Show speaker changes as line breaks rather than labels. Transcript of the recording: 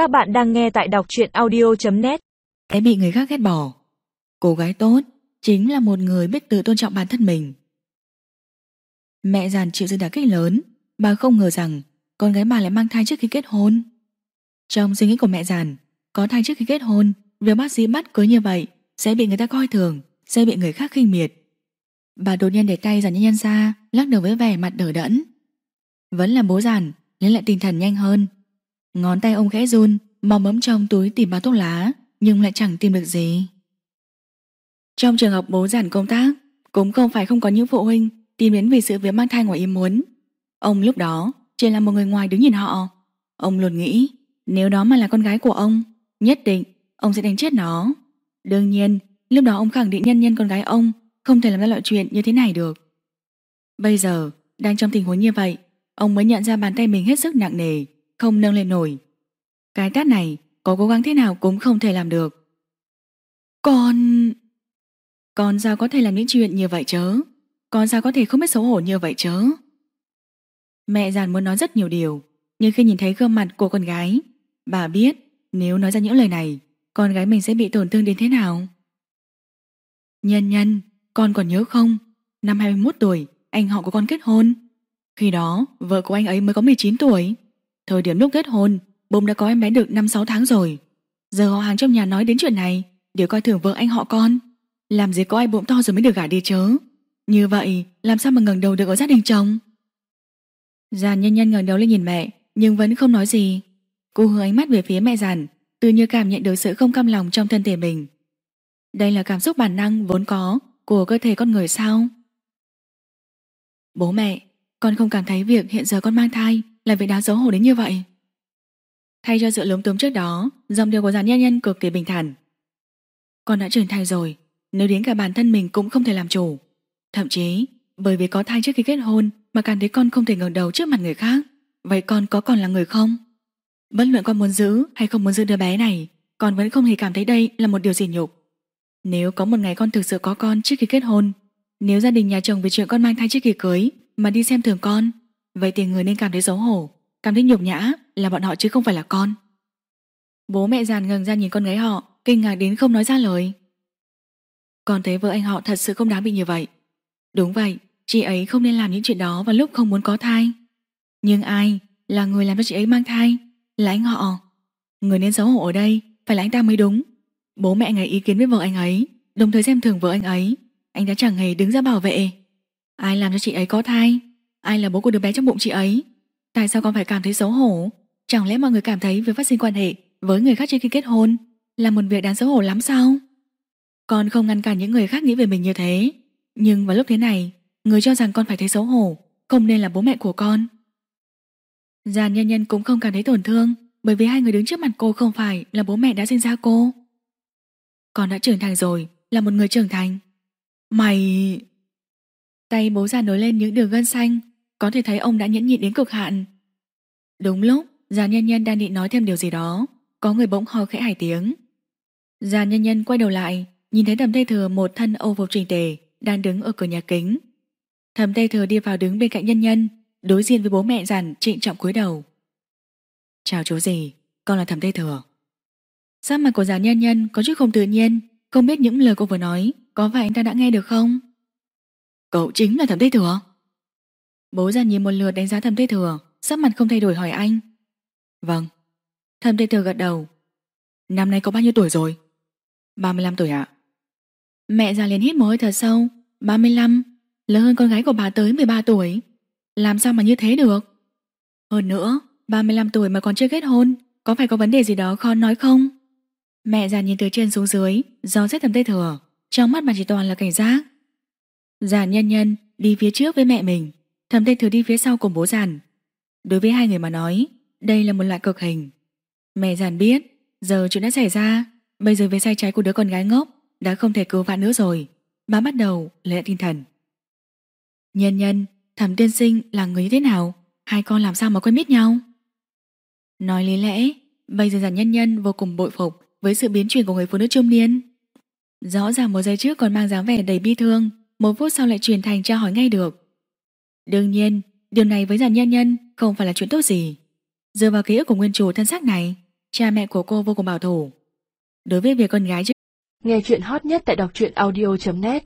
Các bạn đang nghe tại đọc truyện audio.net
Sẽ bị người khác ghét bỏ. Cô gái tốt Chính là một người biết tự tôn trọng bản thân mình. Mẹ giàn chịu sự đả kích lớn, Bà không ngờ rằng Con gái bà lại mang thai trước khi kết hôn. Trong suy nghĩ của mẹ giàn Có thai trước khi kết hôn, Việc bác sĩ bắt cưới như vậy Sẽ bị người ta coi thường, Sẽ bị người khác khinh miệt. Bà đột nhiên để tay giàn nhân nhân ra, Lắc đầu với vẻ mặt đỡ đẫn. Vẫn là bố giàn Lấy lại tinh thần nhanh hơn. Ngón tay ông khẽ run, Mò mẫm trong túi tìm bao thuốc lá, Nhưng lại chẳng tìm được gì. Trong trường hợp bố giản công tác, Cũng không phải không có những phụ huynh Tìm đến vì sự việc mang thai ngoài ý muốn. Ông lúc đó chỉ là một người ngoài đứng nhìn họ. Ông luôn nghĩ, Nếu đó mà là con gái của ông, Nhất định ông sẽ đánh chết nó. Đương nhiên, lúc đó ông khẳng định nhân nhân con gái ông Không thể làm ra loại chuyện như thế này được. Bây giờ, Đang trong tình huống như vậy, Ông mới nhận ra bàn tay mình hết sức nặng nề. Không nâng lên nổi. Cái tát này có cố gắng thế nào cũng không thể làm được. Con... Con sao có thể làm những chuyện như vậy chớ? Con sao có thể không biết xấu hổ như vậy chớ? Mẹ giàn muốn nói rất nhiều điều, Nhưng khi nhìn thấy gương mặt của con gái, Bà biết nếu nói ra những lời này, Con gái mình sẽ bị tổn thương đến thế nào? Nhân nhân, Con còn nhớ không? Năm 21 tuổi, anh họ của con kết hôn. Khi đó, vợ của anh ấy mới có 19 tuổi. Thời điểm lúc kết hôn Bông đã có em bé được 5-6 tháng rồi. Giờ họ hàng trong nhà nói đến chuyện này, Đều coi thường vợ anh họ con. Làm gì có ai bụng to rồi mới được gả đi chớ Như vậy, làm sao mà ngẩng đầu được ở gia đình chồng? Giàn nhân nhân ngẩng đầu lên nhìn mẹ, Nhưng vẫn không nói gì. Cô hướng ánh mắt về phía mẹ giàn Tự như cảm nhận được sự không cam lòng trong thân thể mình. Đây là cảm xúc bản năng vốn có Của cơ thể con người sao? Bố mẹ, Con không cảm thấy việc hiện giờ con mang thai. Lại việc đáng xấu hổ đến như vậy. Thay cho sự lúng túng trước đó Dòng điều của giàn nhân nhân cực kỳ bình thản. Con đã trưởng thành rồi, Nếu đến cả bản thân mình cũng không thể làm chủ. Thậm chí, bởi vì có thai trước khi kết hôn Mà cảm thấy con không thể ngẩng đầu trước mặt người khác, Vậy con có còn là người không? Bất luận con muốn giữ hay không muốn giữ đứa bé này, Con vẫn không hề cảm thấy đây là một điều gì nhục. Nếu có một ngày con thực sự có con trước khi kết hôn, Nếu gia đình nhà chồng vì chuyện con mang thai trước khi cưới Mà đi xem thường con Vậy thì người nên cảm thấy xấu hổ, Cảm thấy nhục nhã là bọn họ chứ không phải là con. Bố mẹ giàn ngừng ra nhìn con gái họ, Kinh ngạc đến không nói ra lời. Con thấy vợ anh họ thật sự không đáng bị như vậy. Đúng vậy, Chị ấy không nên làm những chuyện đó vào lúc không muốn có thai. Nhưng ai là người làm cho chị ấy mang thai? Là anh họ. Người nên xấu hổ ở đây Phải là anh ta mới đúng. Bố mẹ ngày ý kiến với vợ anh ấy, Đồng thời xem thường vợ anh ấy. Anh đã chẳng hề đứng ra bảo vệ. Ai làm cho chị ấy có thai? Ai là bố của đứa bé trong bụng chị ấy? Tại sao con phải cảm thấy xấu hổ? Chẳng lẽ mọi người cảm thấy việc phát sinh quan hệ Với người khác trước khi kết hôn Là một việc đáng xấu hổ lắm sao? Con không ngăn cản những người khác nghĩ về mình như thế. Nhưng vào lúc thế này, Người cho rằng con phải thấy xấu hổ Không nên là bố mẹ của con. Giàn nhân nhân cũng không cảm thấy tổn thương Bởi vì hai người đứng trước mặt cô không phải Là bố mẹ đã sinh ra cô. Con đã trưởng thành rồi, Là một người trưởng thành. Mày... Tay bố già nối lên những đường gân xanh có thể thấy ông đã nhẫn nhịn đến cực hạn. Đúng lúc, Già nhân nhân đang định nói thêm điều gì đó, Có người bỗng ho khẽ hai tiếng. Già nhân nhân quay đầu lại, Nhìn thấy thầm tây thừa, một thân âu phục trình tề, Đang đứng ở cửa nhà kính. Thầm tây thừa đi vào đứng bên cạnh nhân nhân, Đối diện với bố mẹ giản trịnh trọng cúi đầu. Chào chú gì Con là thầm tây thừa. Sắc mặt của già nhân nhân có chút không tự nhiên, Không biết những lời cô vừa nói Có phải anh ta đã nghe được không? Cậu chính là thầm tây thừa? Bố già nhìn một lượt đánh giá thầm tây thừa, Sắc mặt không thay đổi hỏi anh. Vâng. Thầm tây thừa gật đầu. Năm nay có bao nhiêu tuổi rồi? 35 tuổi ạ. Mẹ già liền hít một hơi thật sâu. 35 Lớn hơn con gái của bà tới 13 tuổi. Làm sao mà như thế được? Hơn nữa 35 tuổi mà còn chưa kết hôn, Có phải có vấn đề gì đó khó nói không? Mẹ già nhìn từ trên xuống dưới Do xét thầm tây thừa. Trong mắt bà chỉ toàn là cảnh giác. Già nhân nhân, đi phía trước với mẹ mình. Thẩm Thanh Thừa đi phía sau cùng bố giàn Đối với hai người mà nói, Đây là một loại cực hình. Mẹ giàn biết, Giờ chuyện đã xảy ra. Bây giờ về sai trái của đứa con gái ngốc, Đã không thể cứu vãn nữa rồi. Bà bắt đầu lấy lại tinh thần. Nhân nhân Thẩm tiên sinh là người như thế nào? Hai con làm sao mà quen biết nhau? Nói lý lẽ, Bây giờ giàn nhân nhân vô cùng bội phục Với sự biến chuyển của người phụ nữ trung niên. Rõ ràng một giây trước còn mang dáng vẻ đầy bi thương, Một phút sau lại truyền thành tra hỏi ngay được. Đương nhiên, điều này với dàn nhân nhân không phải là chuyện tốt gì. Dựa vào ký ức của nguyên chủ thân xác này, cha mẹ của cô vô cùng bảo thủ. Đối với việc con gái chứ...
Nghe chuyện hot nhất tại đọc truyện audio.net